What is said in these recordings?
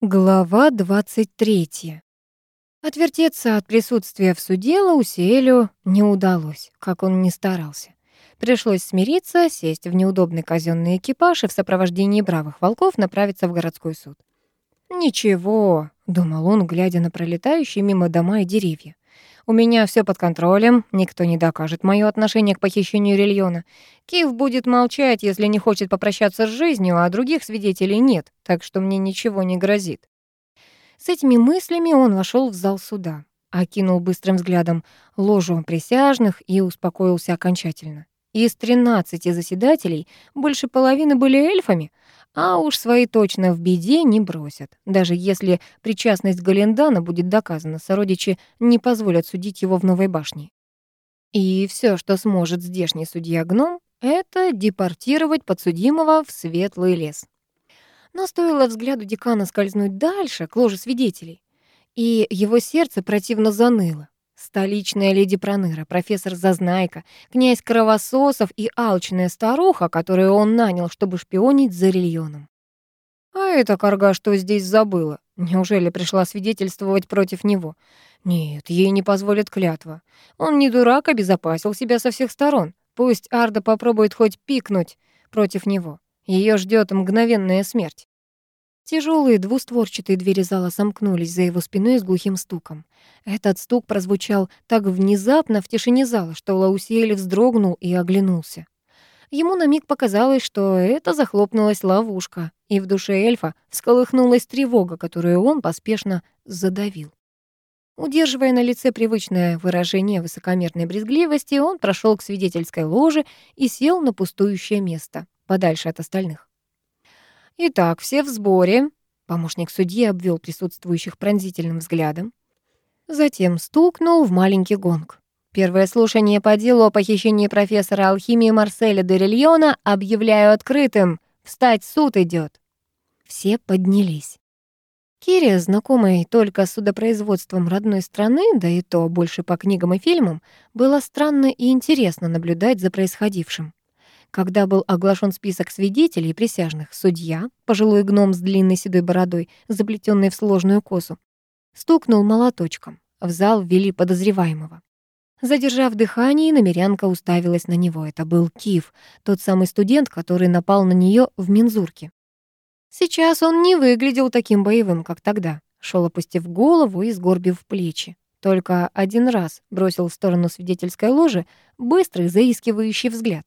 Глава 23. Отвертеться от присутствия в суде Лаусиэлю не удалось, как он ни старался. Пришлось смириться, сесть в неудобный казенный экипаж и в сопровождении бравых волков направиться в городской суд. «Ничего», — думал он, глядя на пролетающие мимо дома и деревья. У меня все под контролем, никто не докажет моё отношение к похищению Рильона. Киев будет молчать, если не хочет попрощаться с жизнью, а других свидетелей нет, так что мне ничего не грозит. С этими мыслями он вошел в зал суда, окинул быстрым взглядом ложу присяжных и успокоился окончательно. Из 13 заседателей больше половины были эльфами, а уж свои точно в беде не бросят. Даже если причастность Галендана будет доказана, сородичи не позволят судить его в Новой башне. И все, что сможет здешний судья-гном, это депортировать подсудимого в светлый лес. Но стоило взгляду декана скользнуть дальше, к ложе свидетелей, и его сердце противно заныло. Столичная леди Проныра, профессор Зазнайка, князь Кровососов и алчная старуха, которую он нанял, чтобы шпионить за Рильоном. А эта корга что здесь забыла? Неужели пришла свидетельствовать против него? Нет, ей не позволит клятва. Он не дурак, обезопасил себя со всех сторон. Пусть Арда попробует хоть пикнуть против него. Ее ждет мгновенная смерть. Тяжелые двустворчатые двери зала сомкнулись за его спиной с глухим стуком. Этот стук прозвучал так внезапно в тишине зала, что Лаусиэль вздрогнул и оглянулся. Ему на миг показалось, что это захлопнулась ловушка, и в душе эльфа всколыхнулась тревога, которую он поспешно задавил. Удерживая на лице привычное выражение высокомерной брезгливости, он прошел к свидетельской ложе и сел на пустующее место, подальше от остальных. «Итак, все в сборе», — помощник судьи обвел присутствующих пронзительным взглядом. Затем стукнул в маленький гонг. Первое слушание по делу о похищении профессора алхимии Марселя де Рильона объявляю открытым. Встать, суд идет. Все поднялись. Кире, знакомой только с судопроизводством родной страны, да и то больше по книгам и фильмам, было странно и интересно наблюдать за происходившим. Когда был оглашен список свидетелей и присяжных, судья, пожилой гном с длинной седой бородой, заплетенной в сложную косу, стукнул молоточком. В зал ввели подозреваемого. Задержав дыхание, намерянка уставилась на него. Это был Кив, тот самый студент, который напал на нее в мензурке. Сейчас он не выглядел таким боевым, как тогда. Шел опустив голову и сгорбив плечи. Только один раз бросил в сторону свидетельской ложи быстрый, заискивающий взгляд.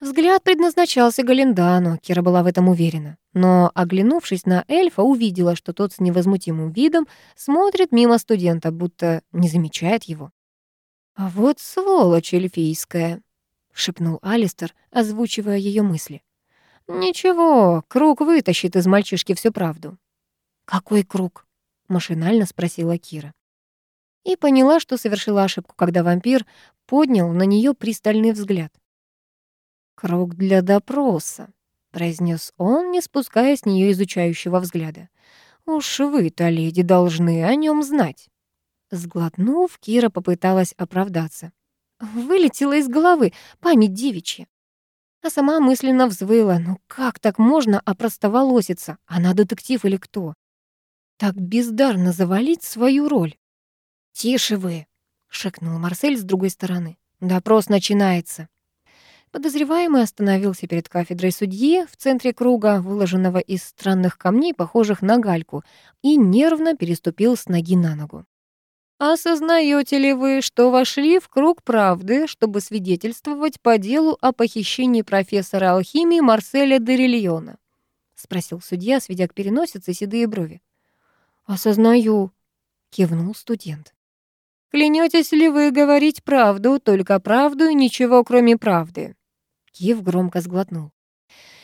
Взгляд предназначался Галендану, Кира была в этом уверена. Но, оглянувшись на эльфа, увидела, что тот с невозмутимым видом смотрит мимо студента, будто не замечает его. «А вот сволочь эльфийская», — шепнул Алистер, озвучивая ее мысли. «Ничего, круг вытащит из мальчишки всю правду». «Какой круг?» — машинально спросила Кира. И поняла, что совершила ошибку, когда вампир поднял на нее пристальный взгляд. «Круг для допроса», — произнес он, не спуская с нее изучающего взгляда. «Уж вы-то, леди, должны о нем знать». Сглотнув, Кира попыталась оправдаться. Вылетела из головы память девичья. А сама мысленно взвыла. Ну как так можно опростоволоситься? Она детектив или кто? Так бездарно завалить свою роль. «Тише вы!» — шикнул Марсель с другой стороны. «Допрос начинается». Подозреваемый остановился перед кафедрой судьи в центре круга, выложенного из странных камней, похожих на гальку, и нервно переступил с ноги на ногу. «Осознаете ли вы, что вошли в круг правды, чтобы свидетельствовать по делу о похищении профессора алхимии Марселя Дерильона?» — спросил судья, сведя к переносице седые брови. «Осознаю», — кивнул студент. «Клянетесь ли вы говорить правду, только правду и ничего, кроме правды?» Киев громко сглотнул.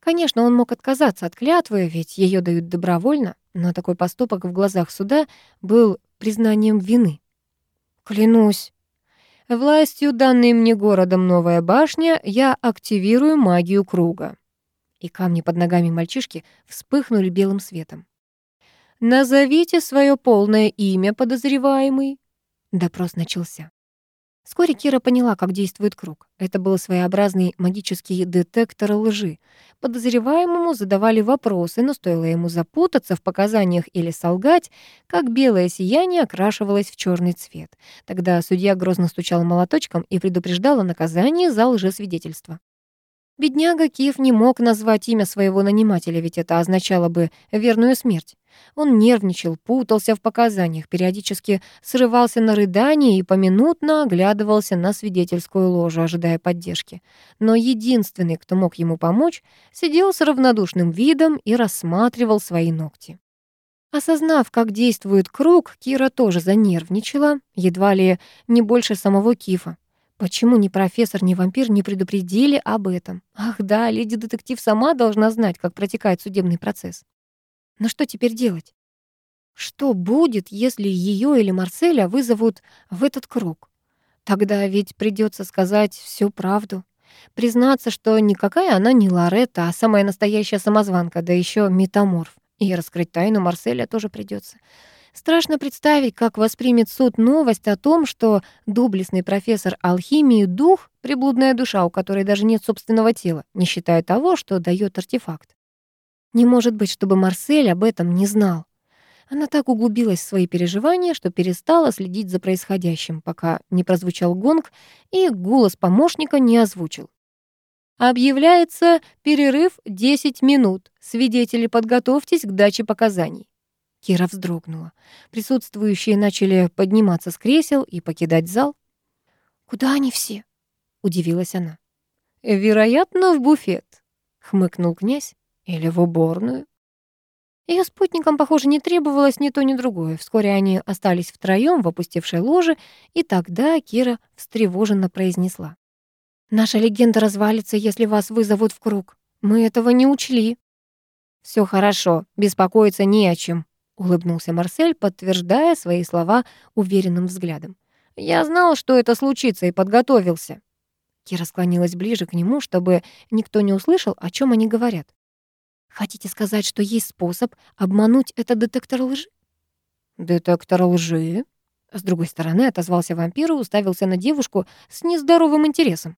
Конечно, он мог отказаться от клятвы, ведь ее дают добровольно, но такой поступок в глазах суда был признанием вины. «Клянусь, властью, данной мне городом Новая башня, я активирую магию круга». И камни под ногами мальчишки вспыхнули белым светом. «Назовите свое полное имя, подозреваемый». Допрос начался. Вскоре Кира поняла, как действует круг. Это был своеобразный магический детектор лжи. Подозреваемому задавали вопросы, но стоило ему запутаться в показаниях или солгать, как белое сияние окрашивалось в черный цвет. Тогда судья грозно стучал молоточком и предупреждал о наказании за лжесвидетельство. Бедняга Киев не мог назвать имя своего нанимателя, ведь это означало бы верную смерть. Он нервничал, путался в показаниях, периодически срывался на рыдание и поминутно оглядывался на свидетельскую ложу, ожидая поддержки. Но единственный, кто мог ему помочь, сидел с равнодушным видом и рассматривал свои ногти. Осознав, как действует круг, Кира тоже занервничала, едва ли не больше самого Кифа. Почему ни профессор, ни вампир не предупредили об этом? Ах да, леди-детектив сама должна знать, как протекает судебный процесс. Но что теперь делать? Что будет, если ее или Марселя вызовут в этот круг? Тогда ведь придется сказать всю правду. Признаться, что никакая она не Лоретта, а самая настоящая самозванка, да еще метаморф. И раскрыть тайну Марселя тоже придется. Страшно представить, как воспримет суд новость о том, что доблестный профессор алхимии — дух, приблудная душа, у которой даже нет собственного тела, не считая того, что дает артефакт. Не может быть, чтобы Марсель об этом не знал. Она так углубилась в свои переживания, что перестала следить за происходящим, пока не прозвучал гонг и голос помощника не озвучил. Объявляется перерыв 10 минут. Свидетели, подготовьтесь к даче показаний. Кира вздрогнула. Присутствующие начали подниматься с кресел и покидать зал. «Куда они все?» — удивилась она. «Вероятно, в буфет», — хмыкнул князь. «Или в уборную». Ее спутникам, похоже, не требовалось ни то, ни другое. Вскоре они остались втроем в опустевшей ложе, и тогда Кира встревоженно произнесла. «Наша легенда развалится, если вас вызовут в круг. Мы этого не учли». Все хорошо, беспокоиться не о чем», — улыбнулся Марсель, подтверждая свои слова уверенным взглядом. «Я знал, что это случится, и подготовился». Кира склонилась ближе к нему, чтобы никто не услышал, о чем они говорят. «Хотите сказать, что есть способ обмануть этот детектор лжи?» «Детектор лжи?» С другой стороны отозвался вампир и уставился на девушку с нездоровым интересом.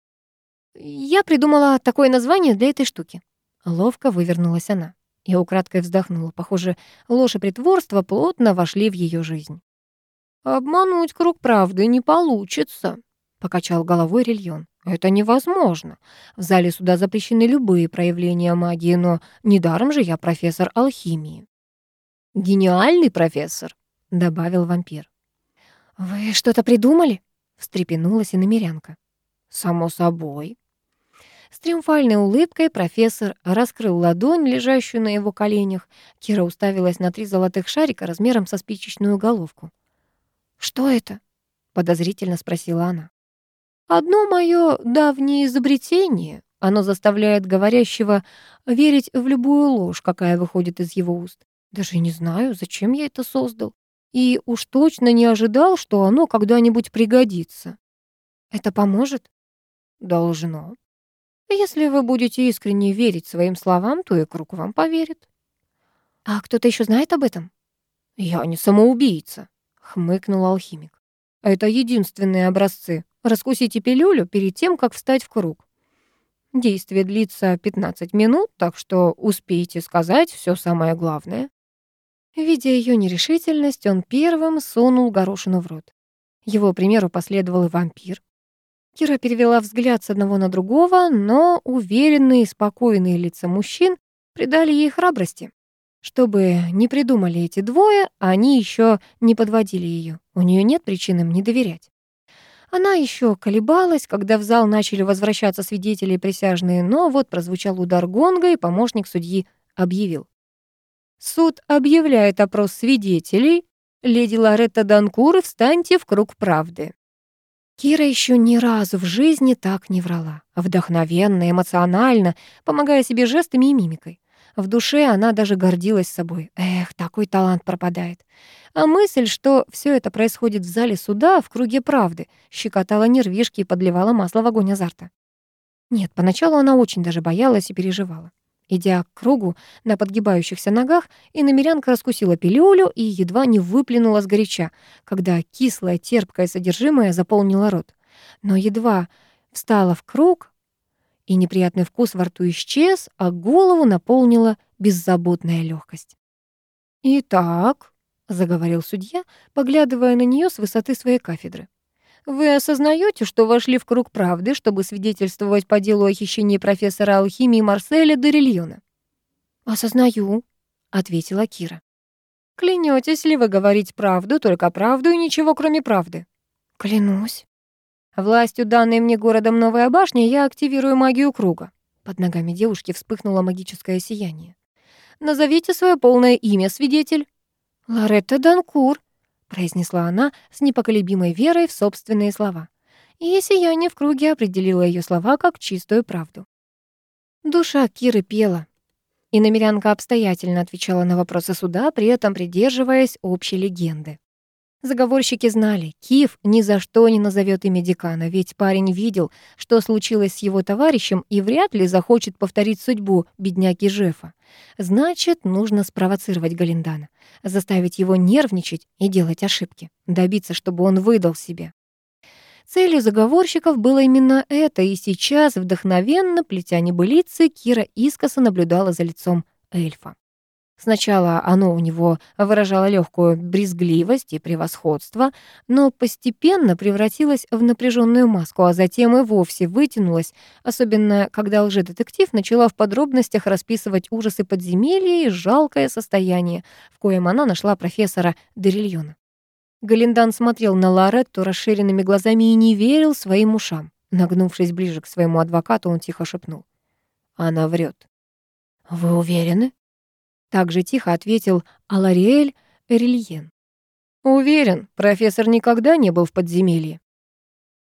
«Я придумала такое название для этой штуки». Ловко вывернулась она. Я украдкой вздохнула. Похоже, ложь и притворство плотно вошли в ее жизнь. «Обмануть круг правды не получится», — покачал головой Рильон. «Это невозможно. В зале суда запрещены любые проявления магии, но недаром же я профессор алхимии». «Гениальный профессор», — добавил вампир. «Вы что-то придумали?» — встрепенулась иномерянка. «Само собой», с триумфальной улыбкой профессор раскрыл ладонь, лежащую на его коленях. Кира уставилась на три золотых шарика размером со спичечную головку. «Что это?» — подозрительно спросила она. «Одно мое давнее изобретение. Оно заставляет говорящего верить в любую ложь, какая выходит из его уст. Даже не знаю, зачем я это создал. И уж точно не ожидал, что оно когда-нибудь пригодится. Это поможет? Должно. Если вы будете искренне верить своим словам, то и круг вам поверит. А кто-то еще знает об этом? Я не самоубийца, хмыкнул алхимик. Это единственные образцы. Раскусите пилюлю перед тем, как встать в круг. Действие длится 15 минут, так что успейте сказать все самое главное. Видя ее нерешительность, он первым сунул горошину в рот. Его примеру последовал и вампир. Кира перевела взгляд с одного на другого, но уверенные и спокойные лица мужчин придали ей храбрости. Чтобы не придумали эти двое, они еще не подводили ее. У нее нет причин им не доверять. Она еще колебалась, когда в зал начали возвращаться свидетели и присяжные, но вот прозвучал удар гонга, и помощник судьи объявил. «Суд объявляет опрос свидетелей. Леди Лоретта Данкур, встаньте в круг правды». Кира еще ни разу в жизни так не врала. Вдохновенно, эмоционально, помогая себе жестами и мимикой. В душе она даже гордилась собой. Эх, такой талант пропадает. А мысль, что все это происходит в зале суда, в круге правды, щекотала нервишки и подливала масло в огонь азарта. Нет, поначалу она очень даже боялась и переживала. Идя к кругу на подгибающихся ногах, иномерянка раскусила пилюлю и едва не выплюнула сгоряча, когда кислое терпкое содержимое заполнило рот. но едва встала в круг, и неприятный вкус во рту исчез, а голову наполнила беззаботная легкость. «Итак», — заговорил судья, поглядывая на нее с высоты своей кафедры, «вы осознаете, что вошли в круг правды, чтобы свидетельствовать по делу о хищении профессора алхимии Марселя Дорильона?» «Осознаю», — ответила Кира. «Клянетесь ли вы говорить правду, только правду и ничего, кроме правды?» «Клянусь». «Властью, данной мне городом Новая Башня, я активирую магию круга». Под ногами девушки вспыхнуло магическое сияние. «Назовите свое полное имя, свидетель». «Лоретта Данкур», — произнесла она с непоколебимой верой в собственные слова. И сияние в круге определило ее слова как чистую правду. Душа Киры пела. И намерянка обстоятельно отвечала на вопросы суда, при этом придерживаясь общей легенды. Заговорщики знали, Киев ни за что не назовет имя декана, ведь парень видел, что случилось с его товарищем и вряд ли захочет повторить судьбу бедняги Жефа. Значит, нужно спровоцировать Галиндана, заставить его нервничать и делать ошибки, добиться, чтобы он выдал себя. Целью заговорщиков было именно это, и сейчас, вдохновенно, плетя небылицы, Кира искоса наблюдала за лицом эльфа. Сначала оно у него выражало легкую брезгливость и превосходство, но постепенно превратилось в напряженную маску, а затем и вовсе вытянулось, особенно когда лжедетектив начала в подробностях расписывать ужасы подземелья и жалкое состояние, в коем она нашла профессора Дерильона. Галиндан смотрел на Лоретту расширенными глазами и не верил своим ушам. Нагнувшись ближе к своему адвокату, он тихо шепнул. «Она врет». «Вы уверены?» Также тихо ответил Алариэль Рильен. «Уверен, профессор никогда не был в подземелье».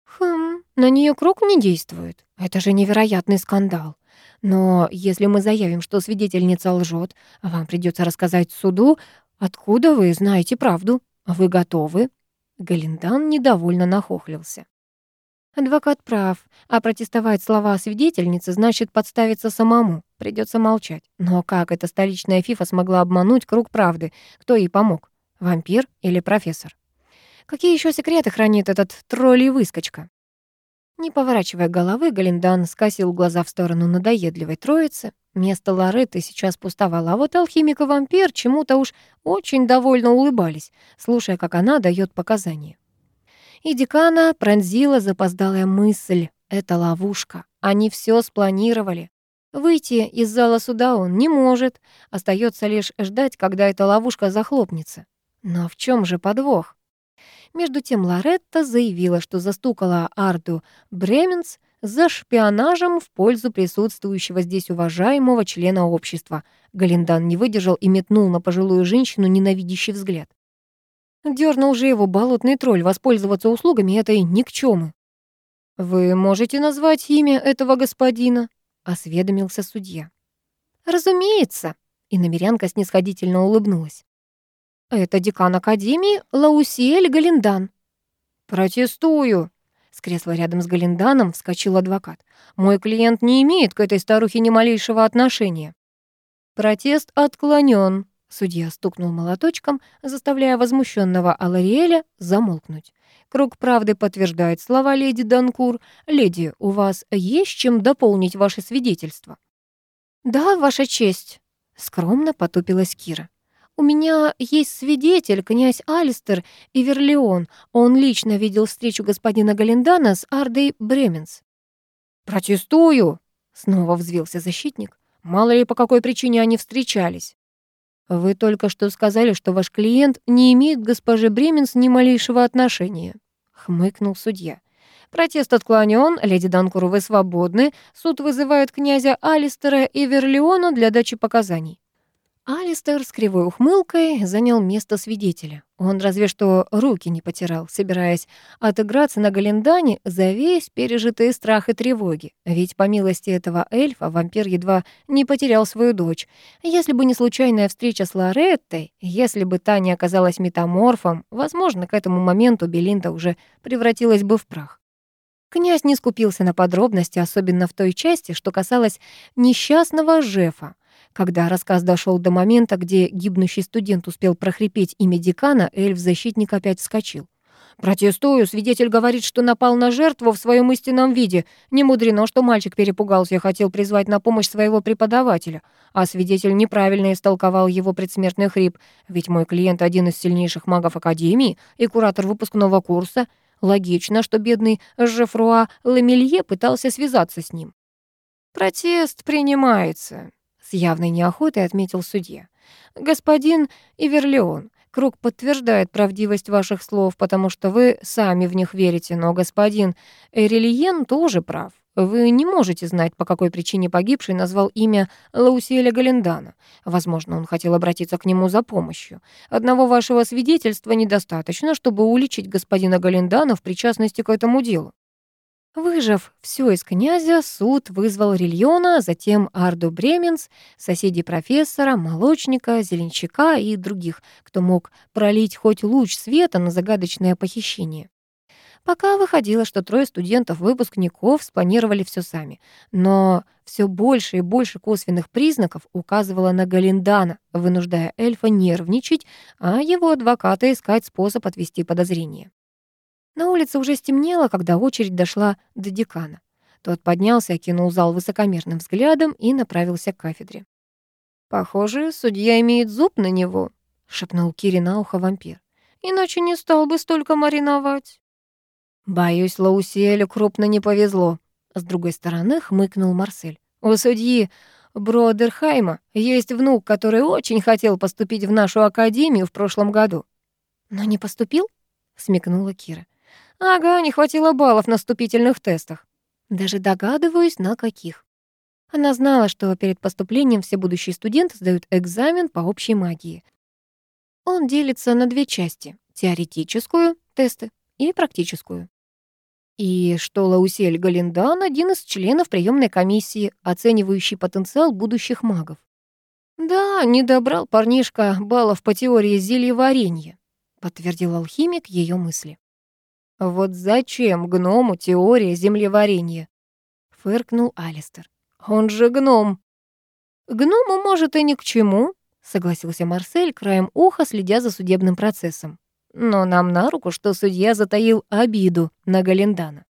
«Хм, на нее круг не действует. Это же невероятный скандал. Но если мы заявим, что свидетельница лжет, вам придется рассказать суду, откуда вы знаете правду. Вы готовы?» Галиндан недовольно нахохлился. Адвокат прав, а протестовать слова свидетельницы значит подставиться самому. Придется молчать. Но как эта столичная фифа смогла обмануть круг правды? Кто ей помог? Вампир или профессор? Какие еще секреты хранит этот тролль-выскочка? Не поворачивая головы, Галиндан скосил глаза в сторону надоедливой троицы. Место Лоретты сейчас пустовало, а вот алхимик и вампир чему-то уж очень довольно улыбались, слушая, как она дает показания. И декана пронзила запоздалая мысль. Это ловушка. Они все спланировали. Выйти из зала суда он не может. Остается лишь ждать, когда эта ловушка захлопнется. Но в чем же подвох? Между тем Лоретта заявила, что застукала Арду Бременс за шпионажем в пользу присутствующего здесь уважаемого члена общества. Галиндан не выдержал и метнул на пожилую женщину ненавидящий взгляд. Дёрнул же его болотный тролль воспользоваться услугами этой никчёмы. «Вы можете назвать имя этого господина?» — осведомился судья. «Разумеется», — и намерянка снисходительно улыбнулась. «Это декан Академии Лаусиэль Галиндан». «Протестую!» С кресла рядом с Галинданом вскочил адвокат. «Мой клиент не имеет к этой старухе ни малейшего отношения». «Протест отклонен», Судья стукнул молоточком, заставляя возмущенного Алариэля замолкнуть. Круг правды подтверждает слова леди Данкур. «Леди, у вас есть чем дополнить ваше свидетельство?» «Да, ваша честь», — скромно потупилась Кира. «У меня есть свидетель, князь Алистер и Верлеон. Он лично видел встречу господина Галендана с Ардой Бременс». «Протестую!» — снова взвился защитник. «Мало ли, по какой причине они встречались». «Вы только что сказали, что ваш клиент не имеет к госпоже Бременс ни малейшего отношения», — хмыкнул судья. «Протест отклонен, леди Данкур, вы свободны. Суд вызывает князя Алистера и Верлеона для дачи показаний». Алистер с кривой ухмылкой занял место свидетеля. Он разве что руки не потирал, собираясь отыграться на Галендане за весь пережитый страх и тревоги. Ведь по милости этого эльфа вампир едва не потерял свою дочь. Если бы не случайная встреча с Лореттой, если бы та не оказалась метаморфом, возможно, к этому моменту Белинда уже превратилась бы в прах. Князь не скупился на подробности, особенно в той части, что касалось несчастного Жефа. Когда рассказ дошел до момента, где гибнущий студент успел прохрипеть имя декана, эльф-защитник опять вскочил. «Протестую, свидетель говорит, что напал на жертву в своем истинном виде. Не мудрено, что мальчик перепугался и хотел призвать на помощь своего преподавателя. А свидетель неправильно истолковал его предсмертный хрип, ведь мой клиент один из сильнейших магов Академии и куратор выпускного курса. Логично, что бедный Жефруа Ламелье пытался связаться с ним». «Протест принимается», — с явной неохотой отметил судья. «Господин Иверлеон, Круг подтверждает правдивость ваших слов, потому что вы сами в них верите, но господин Эрильен тоже прав. Вы не можете знать, по какой причине погибший назвал имя Лаусиэля Галендана. Возможно, он хотел обратиться к нему за помощью. Одного вашего свидетельства недостаточно, чтобы уличить господина Галендана в причастности к этому делу. Выжав все из князя, суд вызвал Рильона, затем Арду Бременс, соседей профессора, молочника, зеленщика и других, кто мог пролить хоть луч света на загадочное похищение. Пока выходило, что трое студентов-выпускников спланировали все сами, но все больше и больше косвенных признаков указывало на Галиндана, вынуждая эльфа нервничать, а его адвоката искать способ отвести подозрения. На улице уже стемнело, когда очередь дошла до декана. Тот поднялся, окинул зал высокомерным взглядом и направился к кафедре. «Похоже, судья имеет зуб на него», — шепнул Кири на ухо вампир. «Иначе не стал бы столько мариновать». «Боюсь, Лаусиэлю крупно не повезло», — с другой стороны хмыкнул Марсель. «У судьи Бродерхайма есть внук, который очень хотел поступить в нашу академию в прошлом году». «Но не поступил?» — смекнула Кира. Ага, не хватило баллов на вступительных тестах. Даже догадываюсь, на каких. Она знала, что перед поступлением все будущие студенты сдают экзамен по общей магии. Он делится на две части — теоретическую, тесты, и практическую. И что Лаусель Галиндан — один из членов приемной комиссии, оценивающей потенциал будущих магов. «Да, не добрал парнишка баллов по теории зельеварения», — подтвердил алхимик ее мысли. «Вот зачем гному теория землеварения?» — фыркнул Алистер. «Он же гном». «Гному, может, и ни к чему», — согласился Марсель, краем уха следя за судебным процессом. «Но нам на руку, что судья затаил обиду на Галендана.